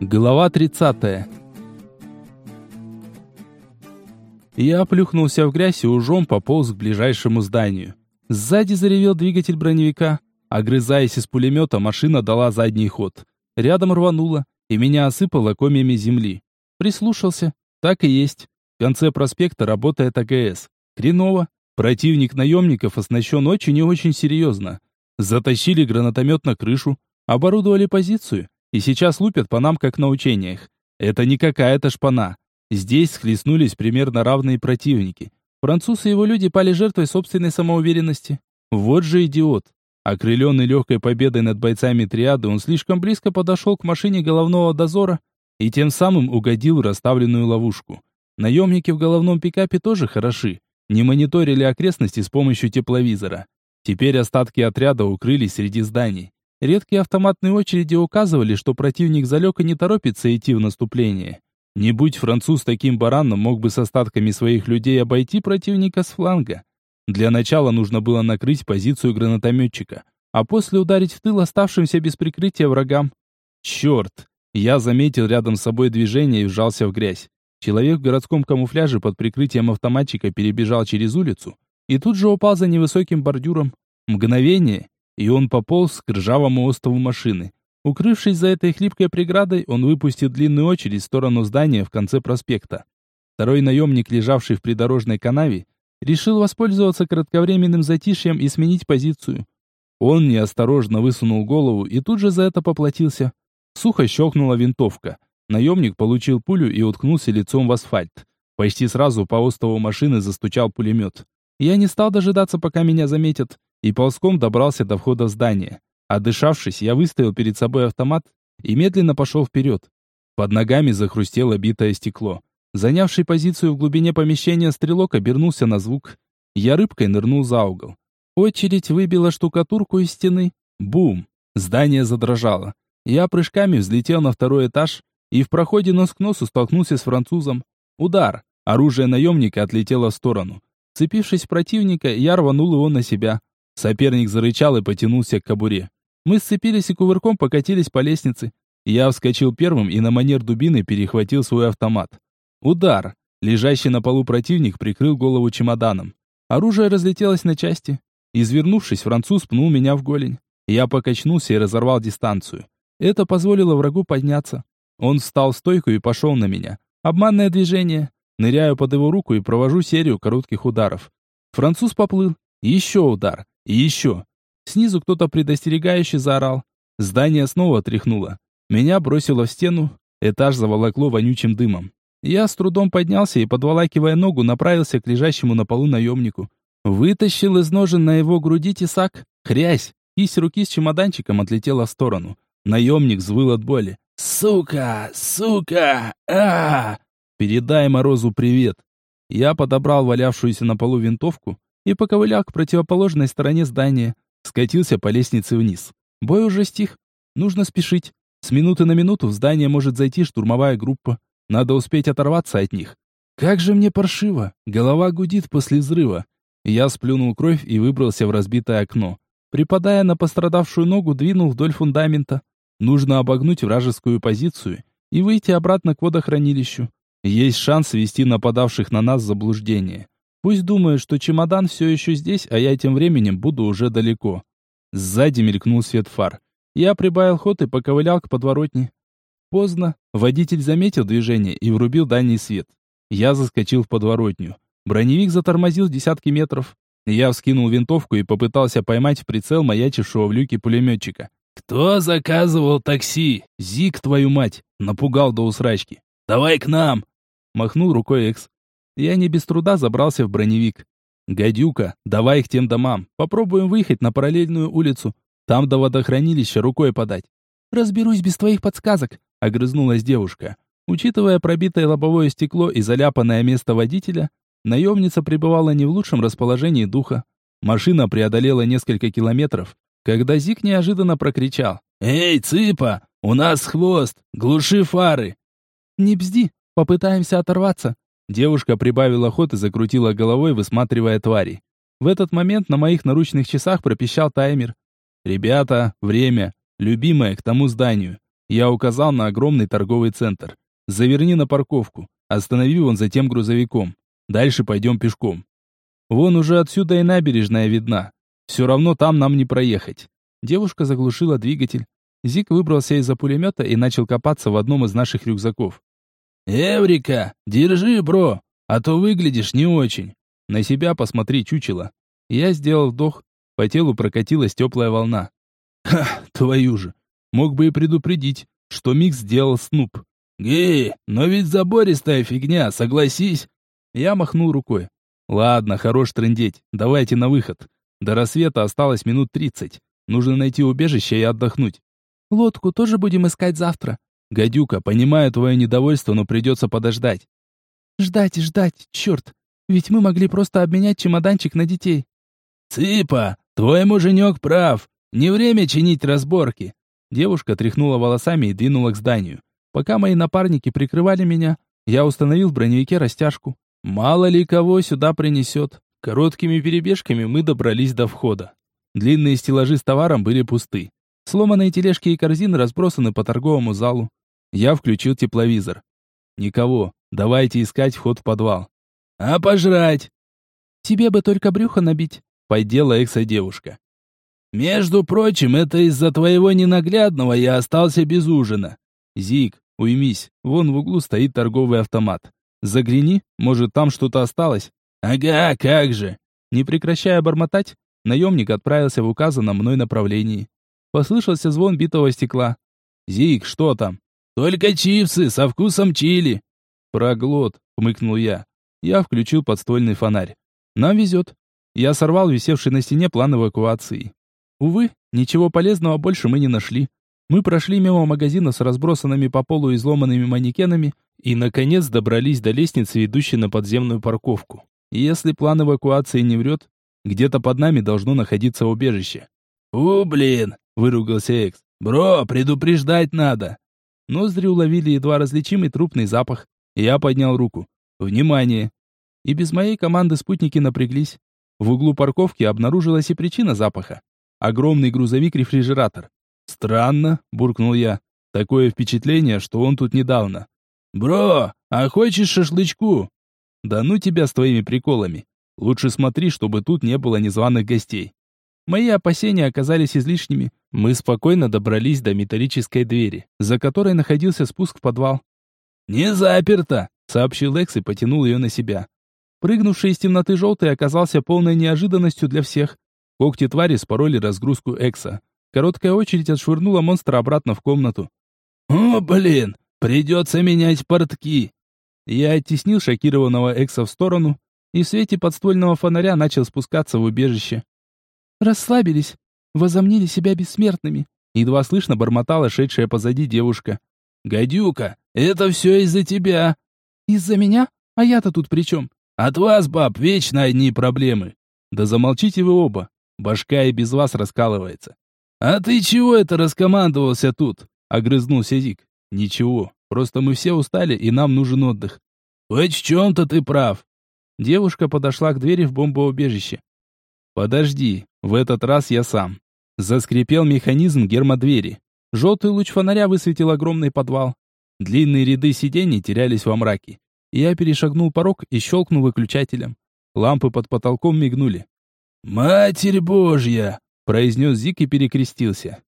Глава 30. Я плюхнулся в грязь и ужом пополз к ближайшему зданию. Сзади заревел двигатель броневика. Огрызаясь из пулемета, машина дала задний ход. Рядом рвануло, и меня осыпало комьями земли. Прислушался. Так и есть. В конце проспекта работает АГС. Хреново. Противник наемников оснащен очень и очень серьезно. Затащили гранатомет на крышу, оборудовали позицию и сейчас лупят по нам, как на учениях. Это не какая-то шпана. Здесь схлестнулись примерно равные противники. Француз и его люди пали жертвой собственной самоуверенности. Вот же идиот. Окрыленный легкой победой над бойцами триады, он слишком близко подошел к машине головного дозора и тем самым угодил в расставленную ловушку. Наемники в головном пикапе тоже хороши. Не мониторили окрестности с помощью тепловизора. Теперь остатки отряда укрылись среди зданий. Редкие автоматные очереди указывали, что противник залег и не торопится идти в наступление. Не будь француз таким бараном, мог бы с остатками своих людей обойти противника с фланга. Для начала нужно было накрыть позицию гранатометчика, а после ударить в тыл оставшимся без прикрытия врагам. Черт! Я заметил рядом с собой движение и вжался в грязь. Человек в городском камуфляже под прикрытием автоматчика перебежал через улицу и тут же упал за невысоким бордюром. Мгновение, и он пополз к ржавому остову машины. Укрывшись за этой хлипкой преградой, он выпустил длинную очередь в сторону здания в конце проспекта. Второй наемник, лежавший в придорожной канаве, решил воспользоваться кратковременным затишьем и сменить позицию. Он неосторожно высунул голову и тут же за это поплатился. Сухо щелкнула винтовка. Наемник получил пулю и уткнулся лицом в асфальт. Почти сразу по остову машины застучал пулемет. Я не стал дожидаться, пока меня заметят, и ползком добрался до входа в здание. Отдышавшись, я выставил перед собой автомат и медленно пошел вперед. Под ногами захрустело битое стекло. Занявший позицию в глубине помещения стрелок обернулся на звук. Я рыбкой нырнул за угол. Очередь выбила штукатурку из стены. Бум! Здание задрожало. Я прыжками взлетел на второй этаж и в проходе нос к носу столкнулся с французом. Удар! Оружие наемника отлетело в сторону. Цепившись в противника, я рванул его на себя. Соперник зарычал и потянулся к кобуре. Мы сцепились и кувырком покатились по лестнице. Я вскочил первым и на манер дубины перехватил свой автомат. Удар! Лежащий на полу противник прикрыл голову чемоданом. Оружие разлетелось на части. Извернувшись, француз пнул меня в голень. Я покачнулся и разорвал дистанцию. Это позволило врагу подняться. Он встал в стойку и пошел на меня. Обманное движение. Ныряю под его руку и провожу серию коротких ударов. Француз поплыл. Еще удар. И еще. Снизу кто-то предостерегающе заорал. Здание снова тряхнуло. Меня бросило в стену, этаж заволокло вонючим дымом. Я с трудом поднялся и, подволакивая ногу, направился к лежащему на полу наемнику. Вытащил из ножен на его груди тесак. Хрясь! Кисть руки с чемоданчиком отлетела в сторону. Наемник взвыл от боли. «Сука! Сука! а, Передай Морозу привет!» Я подобрал валявшуюся на полу винтовку и поковылял к противоположной стороне здания. Скатился по лестнице вниз. Бой уже стих. Нужно спешить. С минуты на минуту в здание может зайти штурмовая группа. Надо успеть оторваться от них. Как же мне паршиво. Голова гудит после взрыва. Я сплюнул кровь и выбрался в разбитое окно. Припадая на пострадавшую ногу, двинул вдоль фундамента. Нужно обогнуть вражескую позицию и выйти обратно к водохранилищу. Есть шанс ввести нападавших на нас в заблуждение. Пусть думают, что чемодан все еще здесь, а я тем временем буду уже далеко. Сзади мелькнул свет фар. Я прибавил ход и поковылял к подворотне. Поздно. Водитель заметил движение и врубил дальний свет. Я заскочил в подворотню. Броневик затормозил десятки метров. Я вскинул винтовку и попытался поймать в прицел маячившего в люке пулеметчика. «Кто заказывал такси? Зик, твою мать!» Напугал до усрачки. «Давай к нам!» Махнул рукой Экс. Я не без труда забрался в броневик. «Гадюка, давай к тем домам. Попробуем выехать на параллельную улицу. Там до водохранилища рукой подать». «Разберусь без твоих подсказок», — огрызнулась девушка. Учитывая пробитое лобовое стекло и заляпанное место водителя, наемница пребывала не в лучшем расположении духа. Машина преодолела несколько километров, когда Зик неожиданно прокричал. «Эй, цыпа, у нас хвост! Глуши фары!» «Не бзди, попытаемся оторваться», Девушка прибавила ход и закрутила головой, высматривая твари. В этот момент на моих наручных часах пропищал таймер. «Ребята, время. Любимое, к тому зданию. Я указал на огромный торговый центр. Заверни на парковку. Останови вон за тем грузовиком. Дальше пойдем пешком. Вон уже отсюда и набережная видна. Все равно там нам не проехать. Девушка заглушила двигатель. Зик выбрался из-за пулемета и начал копаться в одном из наших рюкзаков. «Эврика! Держи, бро! А то выглядишь не очень!» «На себя посмотри, чучело!» Я сделал вдох. По телу прокатилась теплая волна. «Ха, твою же! Мог бы и предупредить, что микс сделал Снуп. «Гей, но ведь забористая фигня, согласись!» Я махнул рукой. «Ладно, хорош трындеть, давайте на выход. До рассвета осталось минут тридцать. Нужно найти убежище и отдохнуть. Лодку тоже будем искать завтра. Гадюка, понимаю твое недовольство, но придется подождать. Ждать и ждать, черт. Ведь мы могли просто обменять чемоданчик на детей. Цыпа, твой муженек прав. Не время чинить разборки. Девушка тряхнула волосами и двинула к зданию. Пока мои напарники прикрывали меня, я установил в броневике растяжку. Мало ли кого сюда принесет. Короткими перебежками мы добрались до входа. Длинные стеллажи с товаром были пусты. Сломанные тележки и корзины разбросаны по торговому залу. Я включил тепловизор. Никого. Давайте искать вход в подвал. А пожрать? Тебе бы только брюхо набить, поддела экса-девушка. Между прочим, это из-за твоего ненаглядного я остался без ужина. Зик, уймись. Вон в углу стоит торговый автомат. Загляни, может, там что-то осталось. «Ага, как же!» Не прекращая бормотать, наемник отправился в указанном мной направлении. Послышался звон битого стекла. «Зик, что там?» «Только чипсы со вкусом чили!» «Проглот!» — хмыкнул я. Я включил подствольный фонарь. «Нам везет!» Я сорвал висевший на стене план эвакуации. Увы, ничего полезного больше мы не нашли. Мы прошли мимо магазина с разбросанными по полу изломанными манекенами и, наконец, добрались до лестницы, ведущей на подземную парковку. Если план эвакуации не врет, где-то под нами должно находиться убежище. «У, блин!» — выругался Экс. «Бро, предупреждать надо!» Ноздри уловили едва различимый трупный запах. Я поднял руку. «Внимание!» И без моей команды спутники напряглись. В углу парковки обнаружилась и причина запаха. Огромный грузовик-рефрижератор. «Странно», — буркнул я. «Такое впечатление, что он тут недавно». «Бро, а хочешь шашлычку?» Да ну тебя с твоими приколами. Лучше смотри, чтобы тут не было незваных гостей. Мои опасения оказались излишними. Мы спокойно добрались до металлической двери, за которой находился спуск в подвал. «Не заперто!» — сообщил Экс и потянул ее на себя. Прыгнувший из темноты желтый оказался полной неожиданностью для всех. Когти твари спороли разгрузку Экса. Короткая очередь отшвырнула монстра обратно в комнату. «О, блин! Придется менять портки!» Я оттеснил шокированного Экса в сторону и в свете подствольного фонаря начал спускаться в убежище. «Расслабились, возомнили себя бессмертными», едва слышно бормотала шедшая позади девушка. «Гадюка, это все из-за тебя!» «Из-за меня? А я-то тут при чем?» «От вас, баб, вечно одни проблемы!» «Да замолчите вы оба, башка и без вас раскалывается». «А ты чего это раскомандовался тут?» — огрызнулся Зик. «Ничего, Просто мы все устали, и нам нужен отдых. Хоть в чем-то ты прав. Девушка подошла к двери в бомбоубежище. Подожди, в этот раз я сам. Заскрипел механизм гермодвери. Желтый луч фонаря высветил огромный подвал. Длинные ряды сидений терялись во мраке. Я перешагнул порог и щелкнул выключателем. Лампы под потолком мигнули. «Матерь Божья!» — произнес Зик и перекрестился.